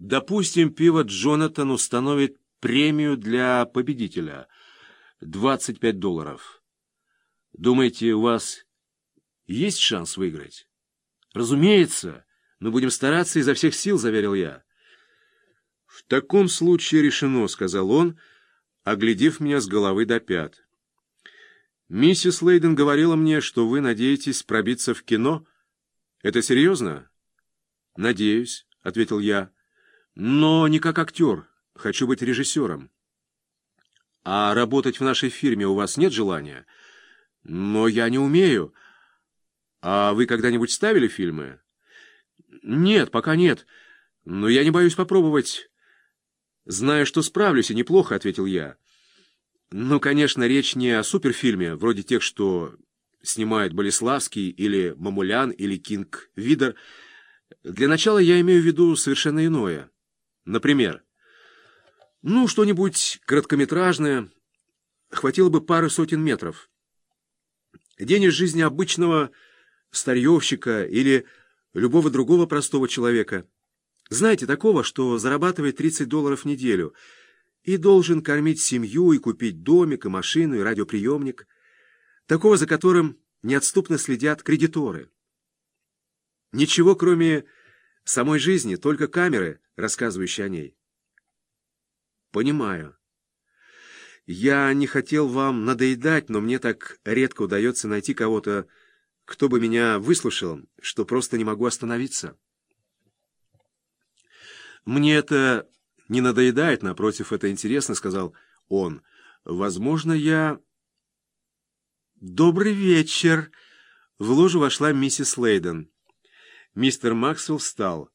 Допустим, пиво Джонатан установит премию для победителя — 25 долларов. Думаете, у вас есть шанс выиграть? Разумеется, мы будем стараться изо всех сил, — заверил я. В таком случае решено, — сказал он, оглядев меня с головы до пят. Миссис Лейден говорила мне, что вы надеетесь пробиться в кино. Это серьезно? Надеюсь, — ответил я. Но не как актер. Хочу быть режиссером. А работать в нашей фирме у вас нет желания? Но я не умею. А вы когда-нибудь ставили фильмы? Нет, пока нет. Но я не боюсь попробовать. Знаю, что справлюсь, и неплохо, — ответил я. Ну, конечно, речь не о суперфильме, вроде тех, что снимают Болеславский или Мамулян или Кинг Видер. Для начала я имею в виду совершенно иное. Например, ну, что-нибудь короткометражное, хватило бы пары сотен метров. День из жизни обычного старьевщика или любого другого простого человека. Знаете, такого, что зарабатывает 30 долларов в неделю — и должен кормить семью и купить домик, и машину, и радиоприемник, такого, за которым неотступно следят кредиторы. Ничего, кроме самой жизни, только камеры, рассказывающие о ней. Понимаю. Я не хотел вам надоедать, но мне так редко удается найти кого-то, кто бы меня выслушал, что просто не могу остановиться. Мне это не надоедает, напротив, это интересно, — сказал он. Возможно, я... Добрый вечер! В ложу вошла миссис Лейден. Мистер Максвелл встал.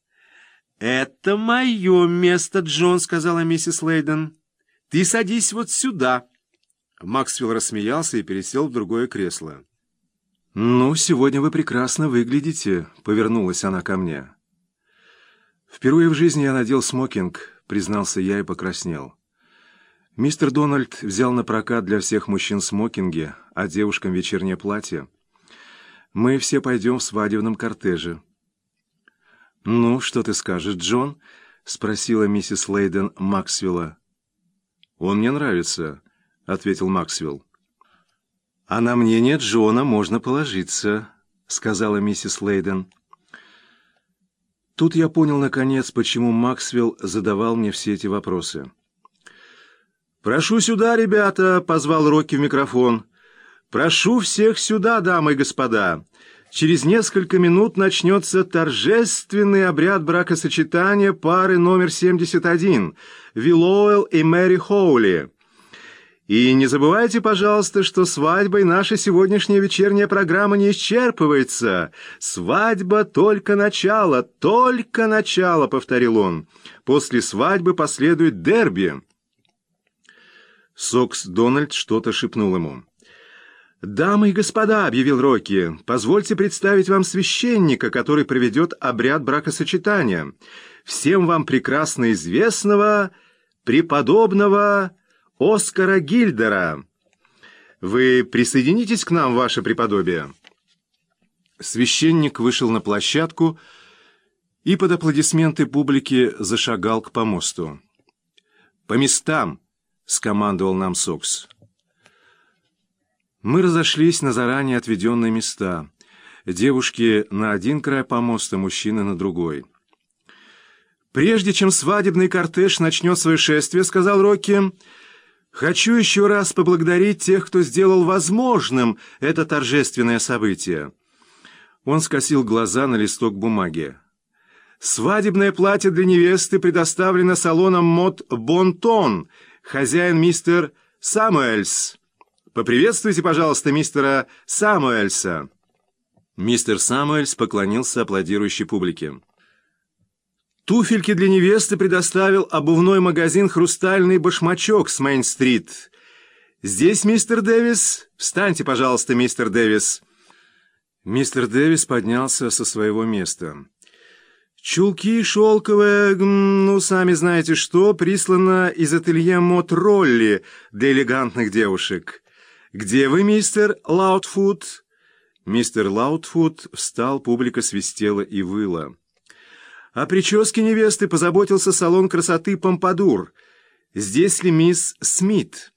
«Это мое место, Джон», — сказала миссис Лейден. «Ты садись вот сюда». Максвелл рассмеялся и пересел в другое кресло. «Ну, сегодня вы прекрасно выглядите», — повернулась она ко мне. Впервые в жизни я надел смокинг, — признался я и покраснел. Мистер Дональд взял на прокат для всех мужчин смокинги, а девушкам вечернее платье. Мы все пойдем в свадебном кортеже. «Ну, что ты скажешь, Джон?» — спросила миссис Лейден Максвелла. «Он мне нравится», — ответил Максвелл. «А на мнение Джона можно положиться», — сказала миссис Лейден. Тут я понял, наконец, почему Максвелл задавал мне все эти вопросы. «Прошу сюда, ребята!» — позвал Рокки в микрофон. «Прошу всех сюда, дамы и господа! Через несколько минут начнется торжественный обряд бракосочетания пары номер 71 — Виллоуэлл и Мэри Хоули». И не забывайте, пожалуйста, что свадьбой наша сегодняшняя вечерняя программа не исчерпывается. Свадьба только начало, только начало, повторил он. После свадьбы последует дерби. Сокс Дональд что-то шепнул ему. «Дамы и господа», — объявил Рокки, — «позвольте представить вам священника, который проведет обряд бракосочетания. Всем вам прекрасно известного преподобного...» Оскара Гильдера. Вы присоединитесь к нам, ваше преподобие?» Священник вышел на площадку и под аплодисменты публики зашагал к помосту. «По местам!» — скомандовал нам Сокс. Мы разошлись на заранее отведенные места. Девушки на один край помоста, мужчины на другой. «Прежде чем свадебный кортеж начнет свое шествие, — сказал Рокки, — Хочу еще раз поблагодарить тех, кто сделал возможным это торжественное событие. Он скосил глаза на листок бумаги. Свадебное платье для невесты предоставлено салоном мод Бонтон, хозяин мистер Самуэльс. Поприветствуйте, пожалуйста, мистера Самуэльса. Мистер Самуэльс поклонился аплодирующей публике. Туфельки для невесты предоставил обувной магазин «Хрустальный башмачок» с Мейн-стрит. «Здесь, мистер Дэвис? Встаньте, пожалуйста, мистер Дэвис». Мистер Дэвис поднялся со своего места. «Чулки шелковые, ну, сами знаете что, прислано из ателье Мот Ролли для элегантных девушек. Где вы, мистер Лаутфуд?» Мистер Лаутфуд встал, публика свистела и выла. О прическе невесты позаботился салон красоты «Помпадур». Здесь ли мисс Смит?